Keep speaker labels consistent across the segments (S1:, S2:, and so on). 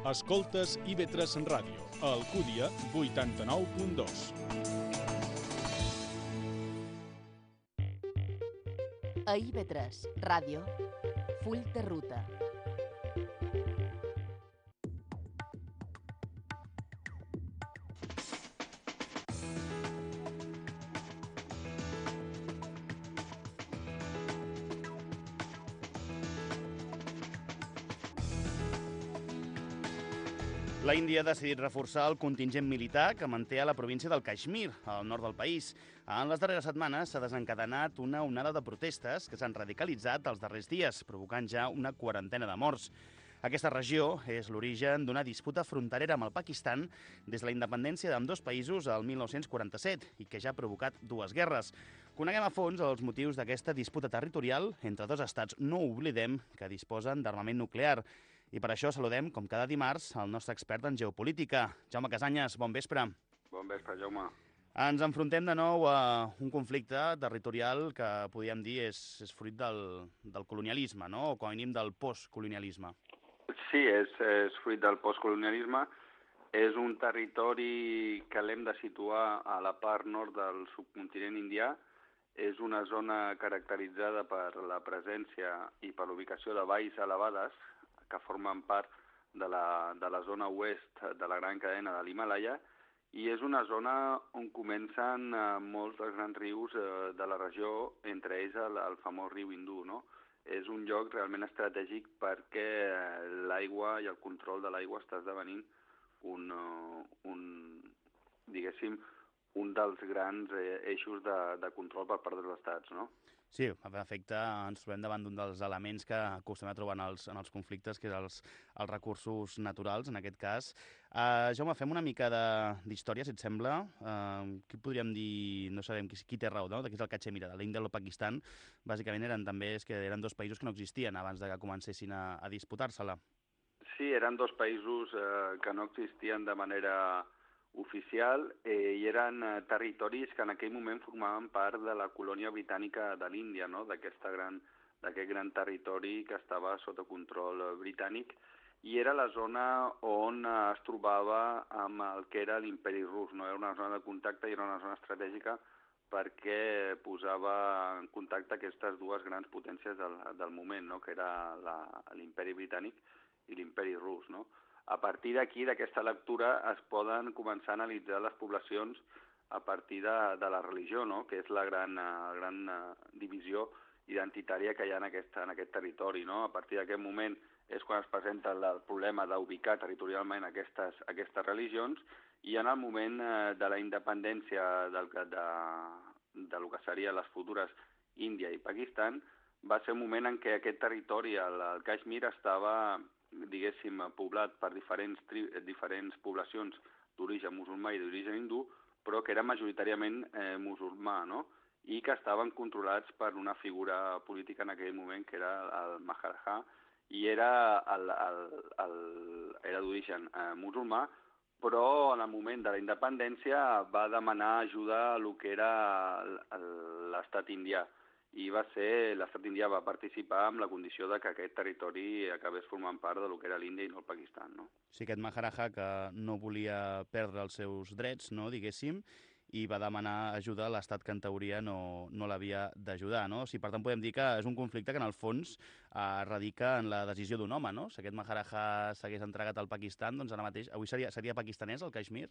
S1: Escoltes IB3 Ràdio, a Alcúdia 89.2.
S2: A IB3 Ràdio, full de ruta.
S3: La Índia ha decidit reforçar el contingent militar que manté a la província del Caixmir, al nord del país. En les darreres setmanes s'ha desencadenat una onada de protestes que s'han radicalitzat els darrers dies, provocant ja una quarantena de morts. Aquesta regió és l'origen d'una disputa fronterera amb el Pakistan des de la independència d'ambdós països al 1947 i que ja ha provocat dues guerres. Coneguem a fons els motius d'aquesta disputa territorial entre dos estats, no oblidem, que disposen d'armament nuclear. I per això saludem, com cada dimarts, el nostre expert en geopolítica. Jaume Casanyes, bon vespre.
S4: Bon vespre, Jaume.
S3: Ens enfrontem de nou a un conflicte territorial que podríem dir és, és fruit del, del colonialisme, no? o com a mínim del postcolonialisme.
S4: Sí, és, és fruit del postcolonialisme. És un territori que l'hem de situar a la part nord del subcontinent indià. És una zona caracteritzada per la presència i per l'ubicació de valls elevades que formen part de la, de la zona oest de la gran cadena de l'Himalaya i és una zona on comencen eh, molts dels grans rius eh, de la regió, entre ells el, el famós riu Hindú. No? És un lloc realment estratègic perquè eh, l'aigua i el control de l'aigua està esdevenint un, uh, un, diguéssim, un dels grans eh, eixos de, de control per part dels estats, no?
S3: Sí, en efecte, ens trobem davant d'un dels elements que acostumem a trobar en els, en els conflictes, que és els, els recursos naturals, en aquest cas. Uh, Jaume, fem una mica d'història, si et sembla. Uh, qui podríem dir, no sabem qui, qui té raó, no? de qui és el Cachemira, de l'Índia i el Pakistan. Bàsicament eren també és que eren dos països que no existien abans de que comencessin a, a disputar-se-la.
S4: Sí, eren dos països eh, que no existien de manera oficial eh, i eren eh, territoris que en aquell moment formaven part de la colònia britànica de l'Índia, no? d'aquest gran, gran territori que estava sota control eh, britànic i era la zona on eh, es trobava amb el que era l'imperi rus, no? era una zona de contacte i era una zona estratègica perquè posava en contacte aquestes dues grans potències del, del moment, no? que era l'imperi britànic i l'imperi rus. No? A partir d'aquí, d'aquesta lectura, es poden començar a analitzar les poblacions a partir de, de la religió, no? que és la gran, uh, gran uh, divisió identitària que hi ha en aquest, en aquest territori. No? A partir d'aquest moment és quan es presenta el, problema d'ubicar territorialment aquestes, aquestes religions i en el moment uh, de la independència del, de, de lo que serien les futures Índia i Pakistan, va ser un moment en què aquest territori, el, el Kashmir, estava diguéssim, poblat per diferents, tri diferents poblacions d'origen musulmà i d'origen hindú, però que era majoritàriament eh, musulmà, no? i que estaven controlats per una figura política en aquell moment que era el Maharajà, i era, el, el, el, era d'origen eh, musulmà, però en el moment de la independència va demanar ajuda a lo que era l'estat indià i va ser, l'estat indià va participar amb la condició de que aquest territori acabés formant part de lo que era l'Índia i no el Pakistan. No?
S3: Sí, aquest Maharaja que no volia perdre els seus drets, no, diguéssim, i va demanar ajuda a l'estat que en teoria no, no l'havia d'ajudar. No? O sigui, per tant, podem dir que és un conflicte que en el fons eh, radica en la decisió d'un home. No? Si aquest Maharaja s'hagués entregat al Pakistan, doncs ara mateix, avui seria, seria pakistanès el Kashmir?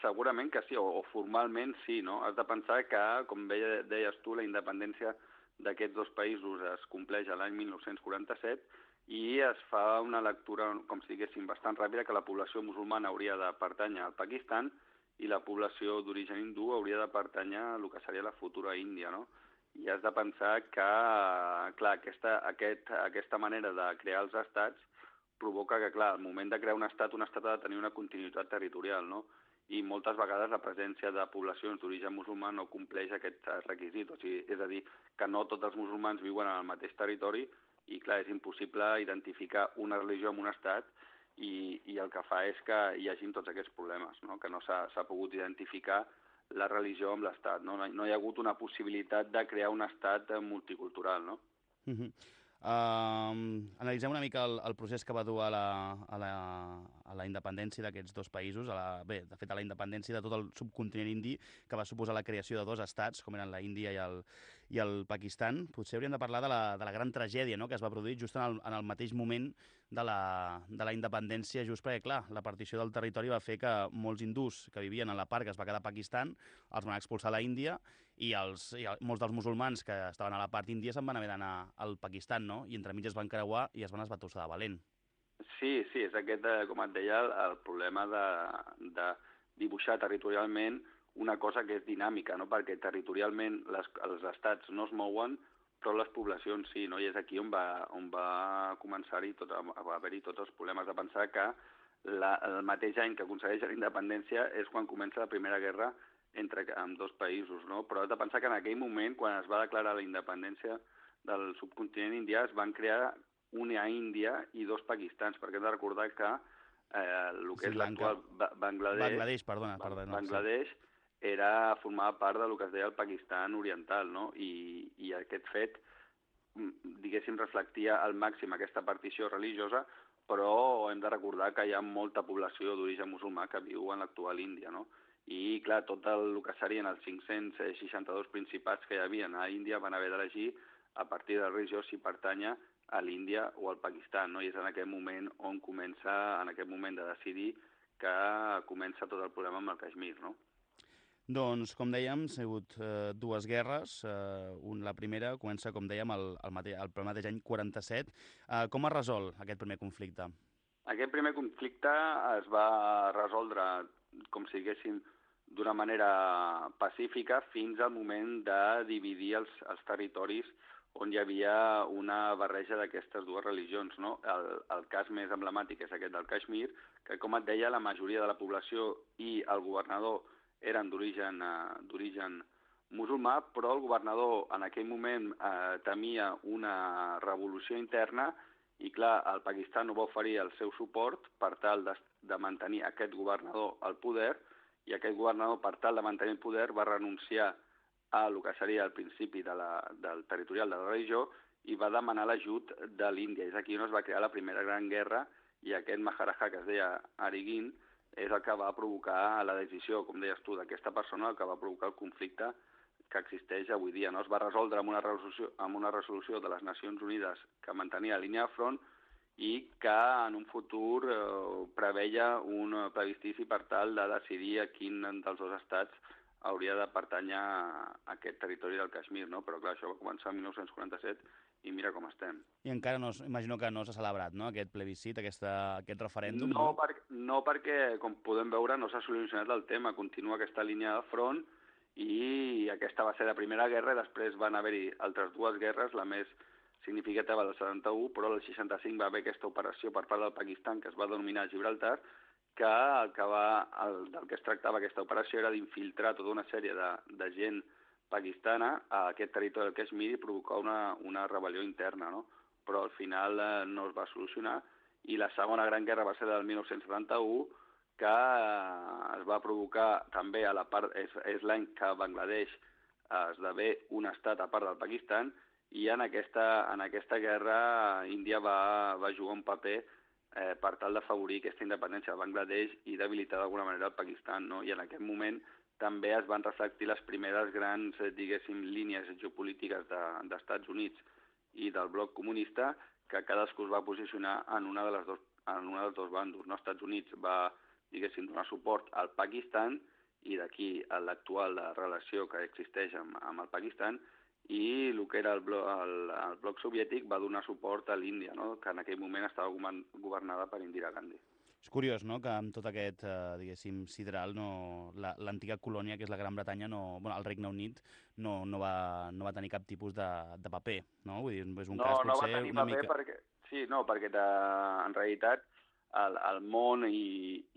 S4: Segurament que sí, o, o formalment sí, no? Has de pensar que, com veia, deies tu, la independència d'aquests dos països es compleix l'any 1947 i es fa una lectura, com si diguéssim, bastant ràpida que la població musulmana hauria de pertànyer al Pakistan i la població d'origen hindú hauria de pertànyer a que seria la futura Índia, no? I has de pensar que, clar, aquesta, aquest, aquesta manera de crear els estats provoca que, clar, al moment de crear un estat, un estat ha de tenir una continuïtat territorial, no? I moltes vegades la presència de poblacions d'origen musulmà no compleix aquest requisit. O sigui, és a dir, que no tots els musulmans viuen en el mateix territori i, clar, és impossible identificar una religió en un estat i, i el que fa és que hi hagin tots aquests problemes, no? que no s'ha pogut identificar la religió amb l'estat. No? no hi ha hagut una possibilitat de crear un estat multicultural. No?
S3: Uh -huh. Uh, analitzem una mica el, el procés que va dur a la, a la, a la independència d'aquests dos països, a la, bé, de fet a la independència de tot el subcontinent indi, que va suposar la creació de dos estats, com eren la Índia i el, i el Pakistan. Potser hauríem de parlar de la, de la gran tragèdia no?, que es va produir just en el, en el mateix moment de la, de la independència, just perquè, clar, la partició del territori va fer que molts hindús que vivien en la part que es va quedar a Pakistan els van expulsar a la Índia i, els, i el, molts dels musulmans que estaven a la part índia se'n van haver d'anar al Pakistan, no? I entre es van creuar i es van esbatussar de valent.
S4: Sí, sí, és aquest, eh, com et deia, el, el problema de, de dibuixar territorialment una cosa que és dinàmica, no? perquè territorialment les, els estats no es mouen, però les poblacions sí, no? i és aquí on va, on va començar-hi tot, va haver-hi tots els problemes de pensar que la, el mateix any que aconsegueix la independència és quan comença la Primera Guerra entre amb dos països, no? Però has de pensar que en aquell moment, quan es va declarar la independència del subcontinent indià, es van crear una Índia i dos Pakistans, perquè hem de recordar que eh, el que és l'actual Bangladesh,
S3: Bangladesh, perdona, perdona.
S4: Bangladesh sí. Era formava part del que es deia el Pakistan oriental, no? I, i aquest fet, mm, diguéssim, reflectia al màxim aquesta partició religiosa, però hem de recordar que hi ha molta població d'origen musulmà que viu en l'actual Índia, no? i clar, tot el, que serien els 562 principats que hi havia a Índia van haver d'elegir a partir de religió si pertanya a l'Índia o al Pakistan, no? i és en aquest moment on comença, en aquest moment de decidir que comença tot el problema amb el Kashmir, no?
S3: Doncs, com dèiem, ha sigut eh, dues guerres. Eh, un, la primera comença, com dèiem, el, el, mate, el mateix any 47. Eh, com es resol aquest primer conflicte?
S4: Aquest primer conflicte es va resoldre, com si diguéssim, d'una manera pacífica fins al moment de dividir els, els territoris on hi havia una barreja d'aquestes dues religions. No? El, el cas més emblemàtic és aquest del Kashmir, que, com et deia, la majoria de la població i el governador eren d'origen eh, musulmà, però el governador en aquell moment eh, temia una revolució interna i, clar, el Pakistan no va oferir el seu suport per tal de, de mantenir aquest governador al poder i aquest governador, per tal de mantenir el poder, va renunciar a el que seria el principi de la, del territorial de la religió i va demanar l'ajut de l'Índia. És aquí on es va crear la primera gran guerra i aquest Maharaja que es deia Arigin és el que va provocar la decisió, com deies tu, d'aquesta persona, el que va provocar el conflicte que existeix avui dia. No? Es va resoldre amb una resolució, amb una resolució de les Nacions Unides que mantenia la línia de front i que en un futur eh, preveia un plebiscici per tal de decidir a quin dels dos estats hauria de pertànyer a aquest territori del Kashmir, no? Però clar, això va començar en 1947 i mira com estem.
S3: I encara no, imagino que no s'ha celebrat, no?, aquest plebiscit, aquesta, aquest referèndum,
S4: no? No, per, no perquè, com podem veure, no s'ha solucionat el tema. Continua aquesta línia de front i aquesta va ser la primera guerra i després van haver-hi altres dues guerres, la més significativa del 71, però el 65 va haver aquesta operació per part del Pakistan que es va denominar Gibraltar, que el que va, el, del que es tractava aquesta operació era d'infiltrar tota una sèrie de, de gent pakistana a aquest territori del Kashmir i provocar una, una rebel·lió interna, no? però al final eh, no es va solucionar i la segona gran guerra va ser del 1971 que eh, es va provocar també a la part, és, és l'any que Bangladesh esdevé un estat a part del Pakistan i en aquesta, en aquesta guerra Índia va, va jugar un paper eh, per tal d'afavorir aquesta independència de Bangladesh i debilitar d'alguna manera el Pakistan. No? I en aquest moment també es van reflectir les primeres grans, eh, diguéssim, línies geopolítiques d'Estats de, Units i del bloc comunista, que cadascú es va posicionar en una de les dos, en una dels dos bandos. No? Estats Units va, diguéssim, donar suport al Pakistan i d'aquí l'actual relació que existeix amb, amb el Pakistan i el que era el bloc, el, el bloc soviètic va donar suport a l'Índia, no? que en aquell moment estava governada per Indira Gandhi.
S3: És curiós, no?, que amb tot aquest, eh, diguéssim, sideral, no, l'antiga la, colònia, que és la Gran Bretanya, no, bueno, el Regne Unit, no, no, va, no va tenir cap tipus de, de paper, no? Vull dir, és un
S4: no,
S3: cas
S4: no potser va tenir una paper mica... Perquè, sí, no, perquè de, en realitat el, el món i,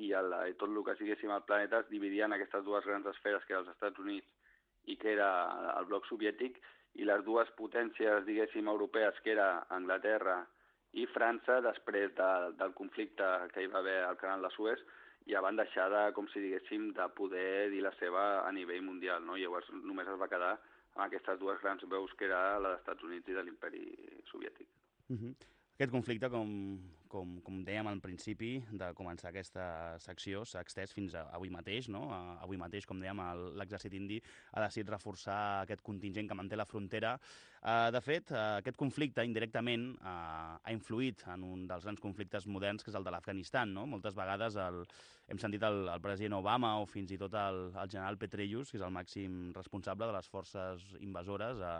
S4: i, el, i tot el que siguéssim al planeta es dividia en aquestes dues grans esferes, que eren els Estats Units i que era el bloc soviètic, i les dues potències, diguéssim, europees, que era Anglaterra i França, després de, del conflicte que hi va haver al canal de Suez, ja van deixar de, com si diguéssim, de poder dir la seva a nivell mundial, no? Llavors només es va quedar amb aquestes dues grans veus que era la dels Estats Units i de l'imperi soviètic.
S3: Uh -huh. Aquest conflicte, com, com, com dèiem al principi de començar aquesta secció, s'ha extès fins a avui mateix. No? Avui mateix, com dèiem, l'exèrcit indi ha decidit reforçar aquest contingent que manté la frontera. Uh, de fet, uh, aquest conflicte indirectament uh, ha influït en un dels grans conflictes moderns, que és el de l'Afganistan. No? Moltes vegades el, hem sentit el, el president Obama o fins i tot el, el general Petrellus, que és el màxim responsable de les forces invasores a,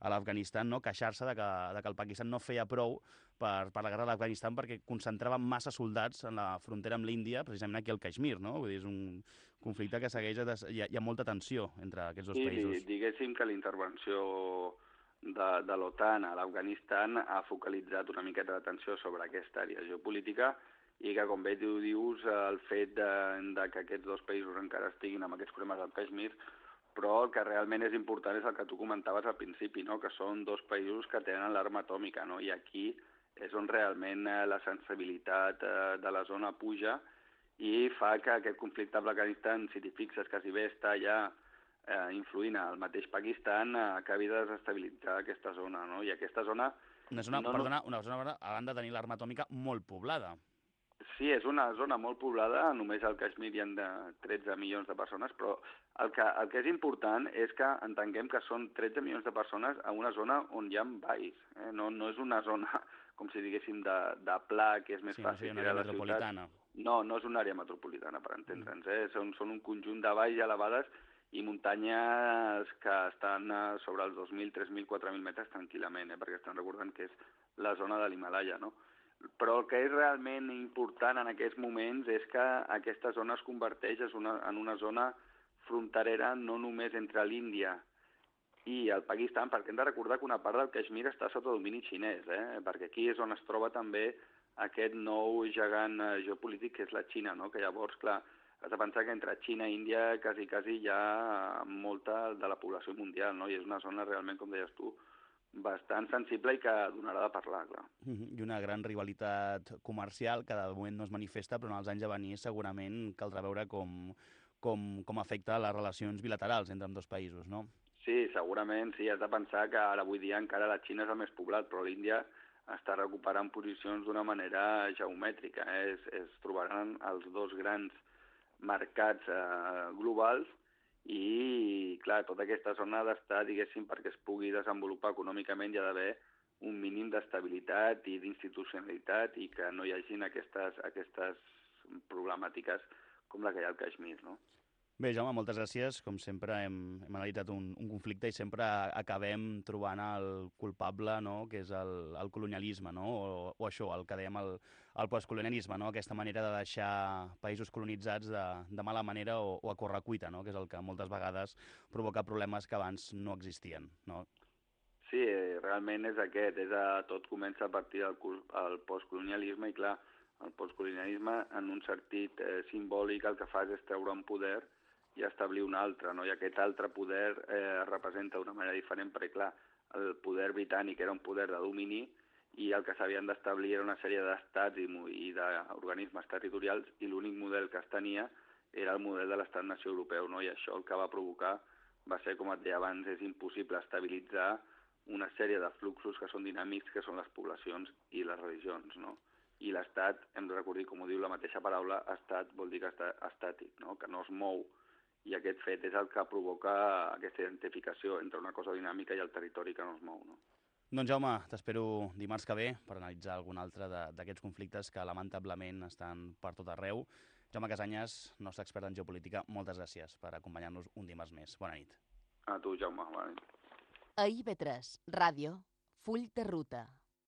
S3: a l'Afganistan, no? queixar-se de, que, de que el Pakistan no feia prou per, per la guerra de l'Afganistan perquè concentrava massa soldats en la frontera amb l'Índia, precisament aquí al Caixmir, no? Vull dir, és un conflicte que segueix, hi ha, hi ha molta tensió entre aquests dos
S4: sí,
S3: països.
S4: Diguéssim que la intervenció de, de l'OTAN a l'Afganistan ha focalitzat una miqueta d'atenció sobre aquesta àrea geopolítica i que, com bé tu dius, el fet de, de que aquests dos països encara estiguin amb aquests problemes del Kashmir, però el que realment és important és el que tu comentaves al principi, no? que són dos països que tenen l'arma atòmica, no? i aquí és on realment eh, la sensibilitat eh, de la zona puja i fa que aquest conflicte amb l'Afganistan, si t'hi fixes, quasi bé està ja eh, influint al mateix Pakistan, eh, acabi de desestabilitzar aquesta zona, no? I aquesta zona...
S3: Una zona, no, perdona, una zona, a banda de tenir l'arma atòmica, molt poblada.
S4: Sí, és una zona molt poblada, només al Kashmir hi ha de 13 milions de persones, però el que, el que és important és que entenguem que són 13 milions de persones a una zona on hi ha valls. Eh? No, no és una zona, com si diguéssim, de, de pla, que és més
S3: sí,
S4: fàcil
S3: no una àrea metropolitana.
S4: No, no és una àrea metropolitana, per entendre'ns. Eh? Són, són un conjunt de valls elevades i muntanyes que estan eh, sobre els 2.000, 3.000, 4.000 metres tranquil·lament, eh? perquè estan recordant que és la zona de l'Himalaya, no? Però el que és realment important en aquests moments és que aquesta zona es converteix en una, en una zona fronterera no només entre l'Índia i el Pakistan, perquè hem de recordar que una part del Kashmir està sota domini xinès, eh? perquè aquí és on es troba també aquest nou gegant eh, geopolític que és la Xina, no? que llavors, clar, has de pensar que entre Xina i Índia quasi, quasi hi ha molta de la població mundial, no? i és una zona realment, com deies tu, bastant sensible i que donarà de parlar, clar.
S3: I una gran rivalitat comercial que de moment no es manifesta, però en els anys a venir segurament caldrà veure com, com, com afecta les relacions bilaterals entre dos països, no?
S4: Sí, segurament, sí. Has de pensar que ara avui dia encara la Xina és el més poblat, però l'Índia està recuperant posicions d'una manera geomètrica. Eh? Es, es trobaran els dos grans mercats eh, globals i, clar, tota aquesta zona ha d'estar, diguéssim, perquè es pugui desenvolupar econòmicament hi ha d'haver un mínim d'estabilitat i d'institucionalitat i que no hi hagin aquestes, aquestes problemàtiques com la que hi ha al Kashmir, no?
S3: Bé, Jaume, moltes gràcies. Com sempre, hem, hem analitzat un, un conflicte i sempre acabem trobant el culpable, no?, que és el, el colonialisme, no?, o, o això, el que dèiem el, el postcolonialisme, no?, aquesta manera de deixar països colonitzats de, de mala manera o, o a correcuita, no?, que és el que moltes vegades provoca problemes que abans no existien, no?
S4: Sí, realment és aquest, és a, tot comença a partir del el postcolonialisme i, clar, el postcolonialisme, en un sentit eh, simbòlic, el que fa és treure un poder i establir un altre, no? i aquest altre poder eh, representa d'una manera diferent, perquè clar, el poder britànic era un poder de domini i el que s'havien d'establir era una sèrie d'estats i, i d'organismes territorials i l'únic model que es tenia era el model de l'estat-nació europeu, no? i això el que va provocar va ser, com et deia abans, és impossible estabilitzar una sèrie de fluxos que són dinàmics, que són les poblacions i les religions, no? I l'estat, hem de recordar, com ho diu la mateixa paraula, estat vol dir que està estàtic, no? que no es mou, i aquest fet és el que provoca aquesta identificació entre una cosa dinàmica i el territori que no es mou. No?
S3: Doncs Jaume, t'espero dimarts que ve per analitzar algun altre d'aquests conflictes que lamentablement estan per tot arreu. Jaume Casanyes, nostre expert en geopolítica, moltes gràcies per acompanyar-nos un dimarts més. Bona nit.
S4: A tu, Jaume. Bona nit.
S2: A IB3, ràdio, full de ruta.